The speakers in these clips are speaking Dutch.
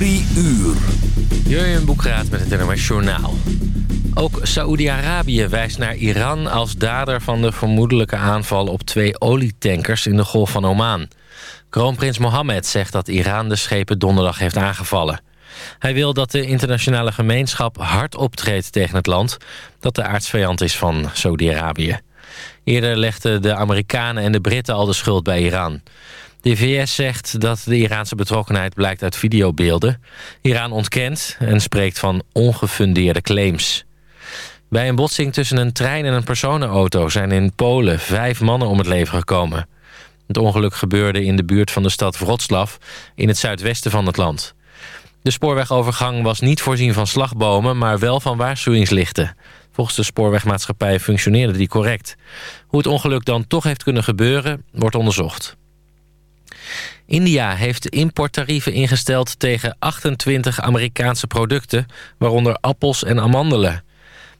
Drie uur. Jurjen Boekraat met het NOS Journaal. Ook Saoedi-Arabië wijst naar Iran als dader van de vermoedelijke aanval op twee olietankers in de Golf van Oman. Kroonprins Mohammed zegt dat Iran de schepen donderdag heeft aangevallen. Hij wil dat de internationale gemeenschap hard optreedt tegen het land... dat de aardsvijand is van Saudi-Arabië. Eerder legden de Amerikanen en de Britten al de schuld bij Iran. De VS zegt dat de Iraanse betrokkenheid blijkt uit videobeelden. Iran ontkent en spreekt van ongefundeerde claims. Bij een botsing tussen een trein en een personenauto... zijn in Polen vijf mannen om het leven gekomen. Het ongeluk gebeurde in de buurt van de stad Wroclaw... in het zuidwesten van het land. De spoorwegovergang was niet voorzien van slagbomen... maar wel van waarschuwingslichten. Volgens de spoorwegmaatschappij functioneerde die correct. Hoe het ongeluk dan toch heeft kunnen gebeuren, wordt onderzocht. India heeft importtarieven ingesteld tegen 28 Amerikaanse producten... waaronder appels en amandelen.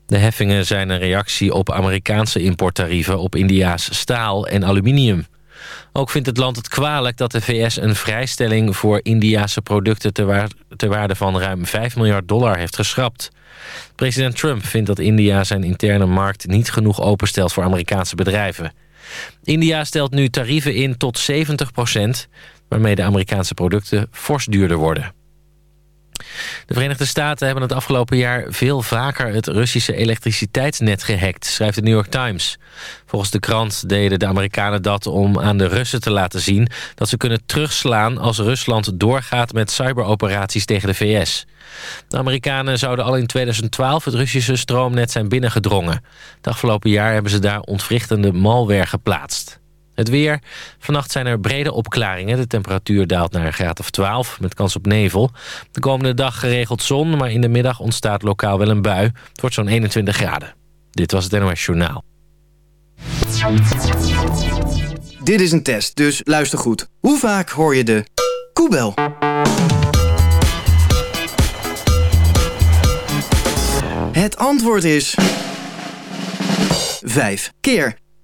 De heffingen zijn een reactie op Amerikaanse importtarieven... op India's staal en aluminium. Ook vindt het land het kwalijk dat de VS een vrijstelling... voor Indiase producten ter, waarde van ruim 5 miljard dollar heeft geschrapt. President Trump vindt dat India zijn interne markt... niet genoeg openstelt voor Amerikaanse bedrijven... India stelt nu tarieven in tot 70 waarmee de Amerikaanse producten fors duurder worden. De Verenigde Staten hebben het afgelopen jaar veel vaker het Russische elektriciteitsnet gehackt, schrijft de New York Times. Volgens de krant deden de Amerikanen dat om aan de Russen te laten zien dat ze kunnen terugslaan als Rusland doorgaat met cyberoperaties tegen de VS. De Amerikanen zouden al in 2012 het Russische stroomnet zijn binnengedrongen. Het afgelopen jaar hebben ze daar ontwrichtende malware geplaatst. Het weer. Vannacht zijn er brede opklaringen. De temperatuur daalt naar een graad of 12 met kans op nevel. De komende dag geregeld zon, maar in de middag ontstaat lokaal wel een bui. Het wordt zo'n 21 graden. Dit was het NOS Journaal. Dit is een test, dus luister goed. Hoe vaak hoor je de koebel? Het antwoord is... Vijf keer.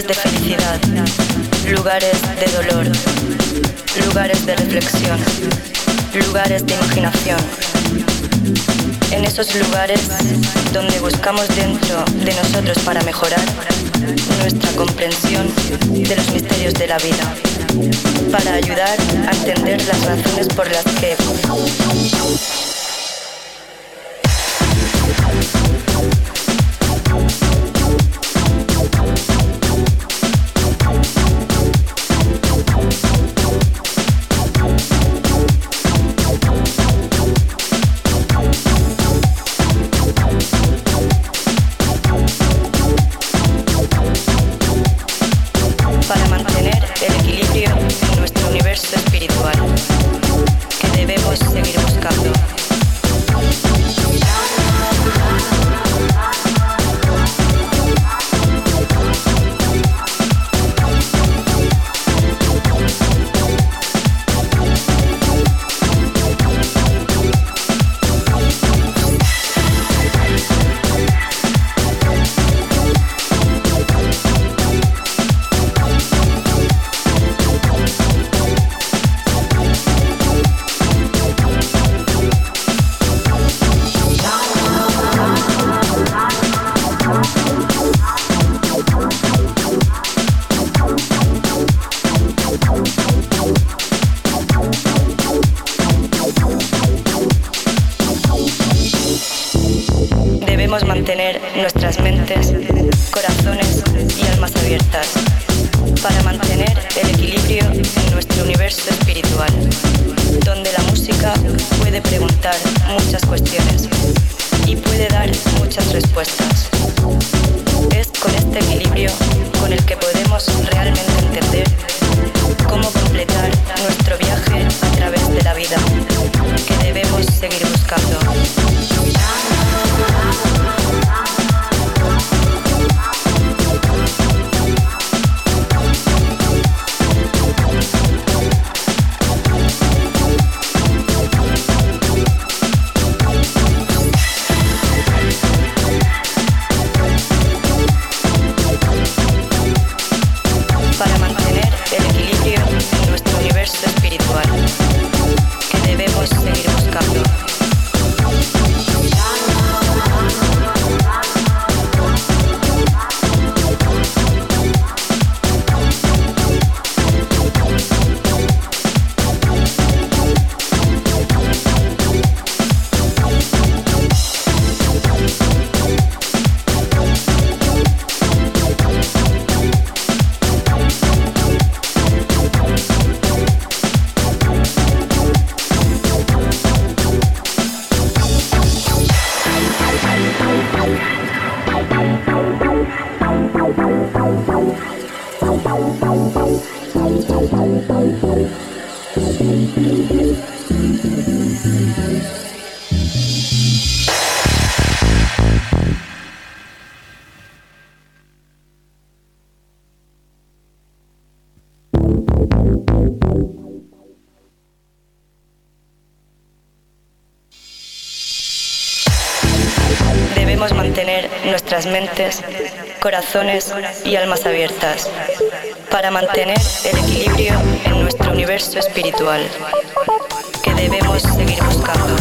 lugares de felicidad, lugares de dolor, lugares de reflexión, lugares de imaginación. En esos lugares donde buscamos dentro de nosotros para mejorar nuestra comprensión de los misterios de la vida, para ayudar a entender las razones por las que mantener nuestras mentes, corazones y almas abiertas para mantener el equilibrio en nuestro universo espiritual, donde la música puede preguntar muchas cuestiones y puede dar muchas respuestas. Es con este equilibrio con el que podemos realmente entender cómo completar nuestro viaje a través de la vida que debemos seguir buscando. Mentes, corazones y almas abiertas para mantener el equilibrio en nuestro universo espiritual que debemos seguir buscando.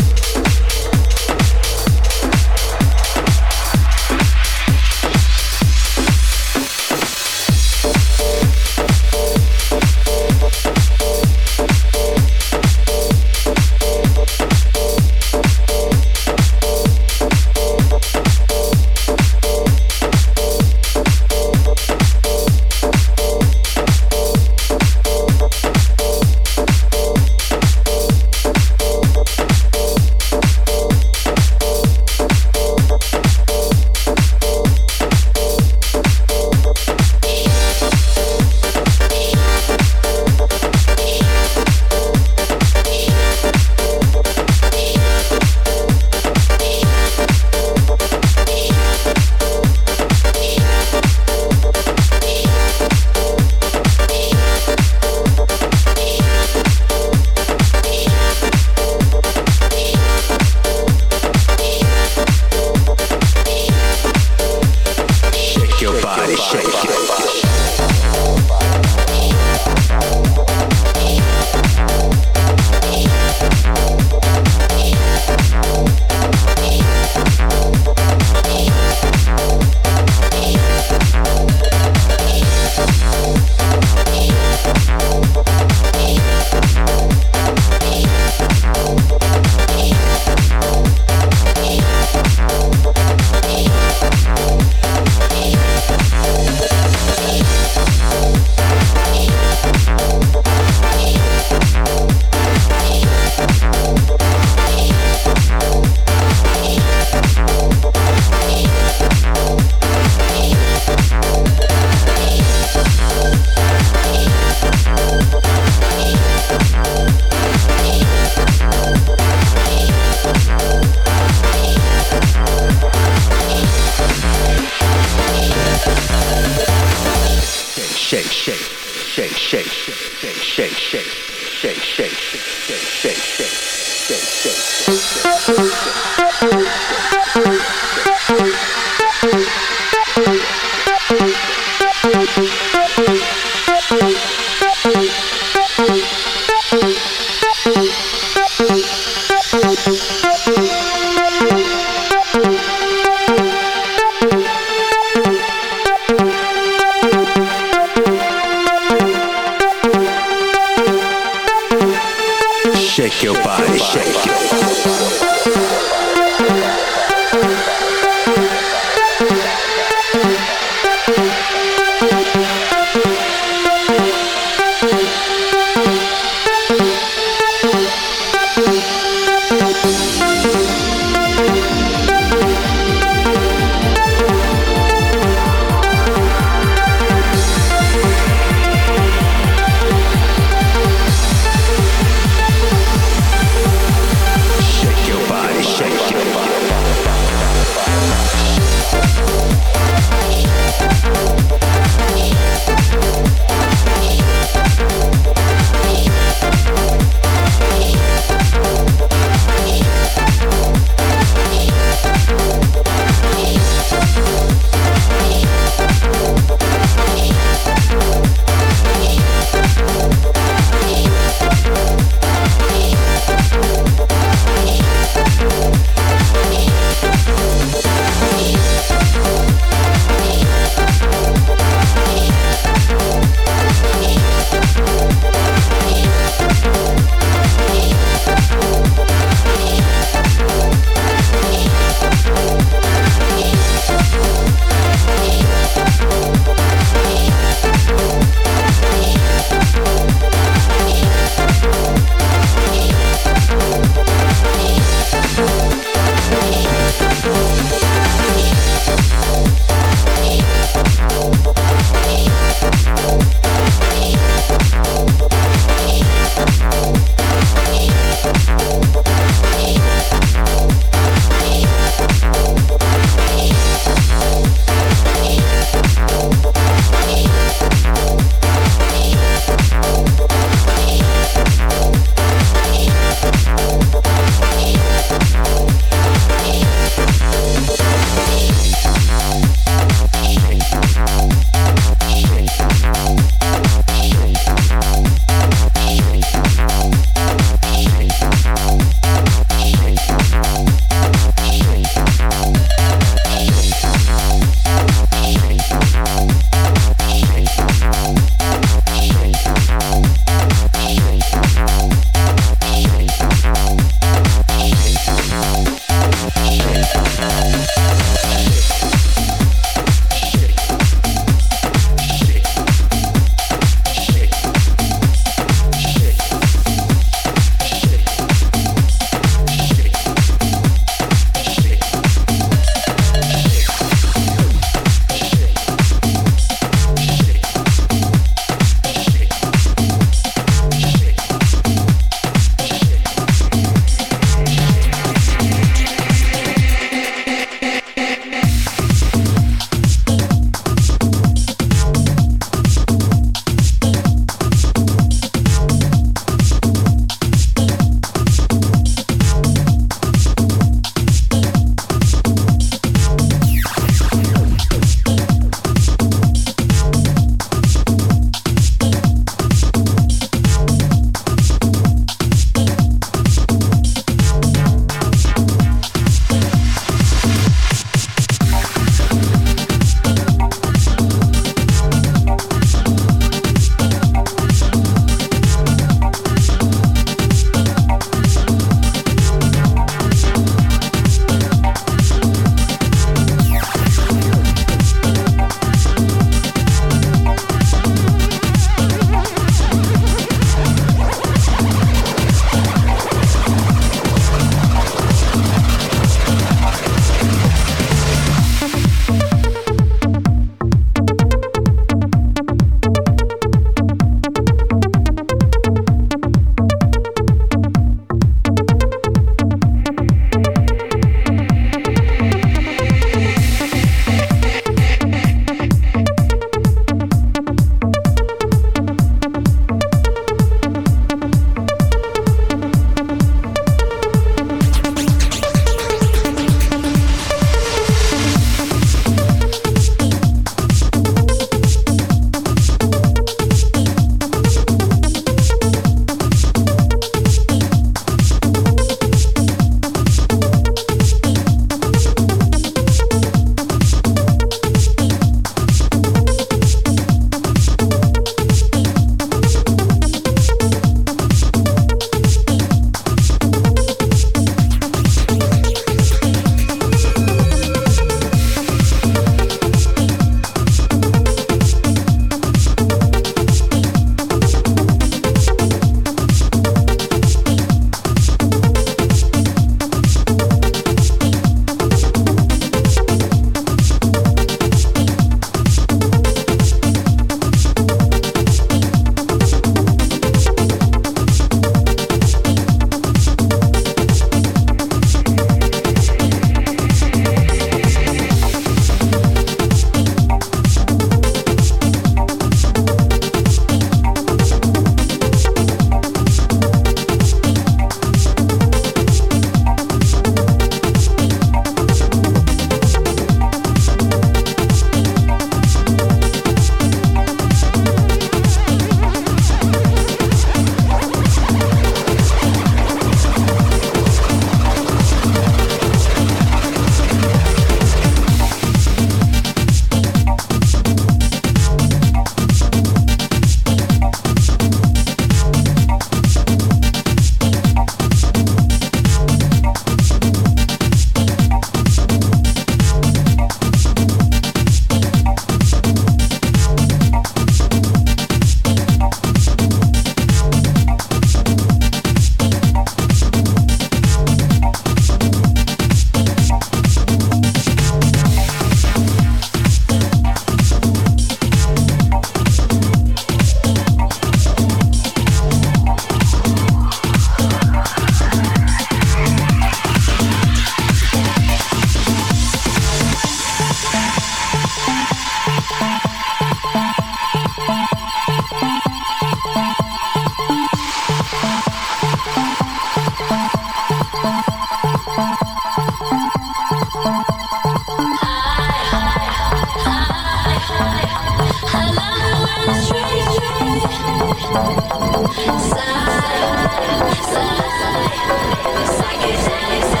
It's, it's,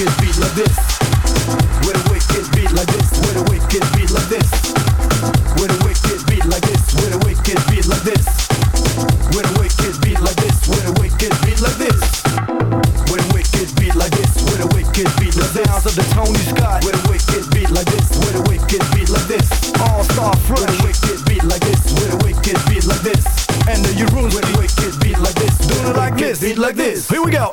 wicked beat like this. With a wicked beat like this. With a wicked beat like this. With a wicked beat like this. With a wicked beat like this. With a wicked beat like this. With a wicked beat like this. With a wicked beat like this. With a wicked beat like this. Sounds of the Tony Scott. With a wicked beat like this. With a wicked beat like this. All star fresh. With a wicked beat like this. With a wicked beat like this. And the Urons with a wicked beat like this. Doing it like this. Beat like this. Here we go.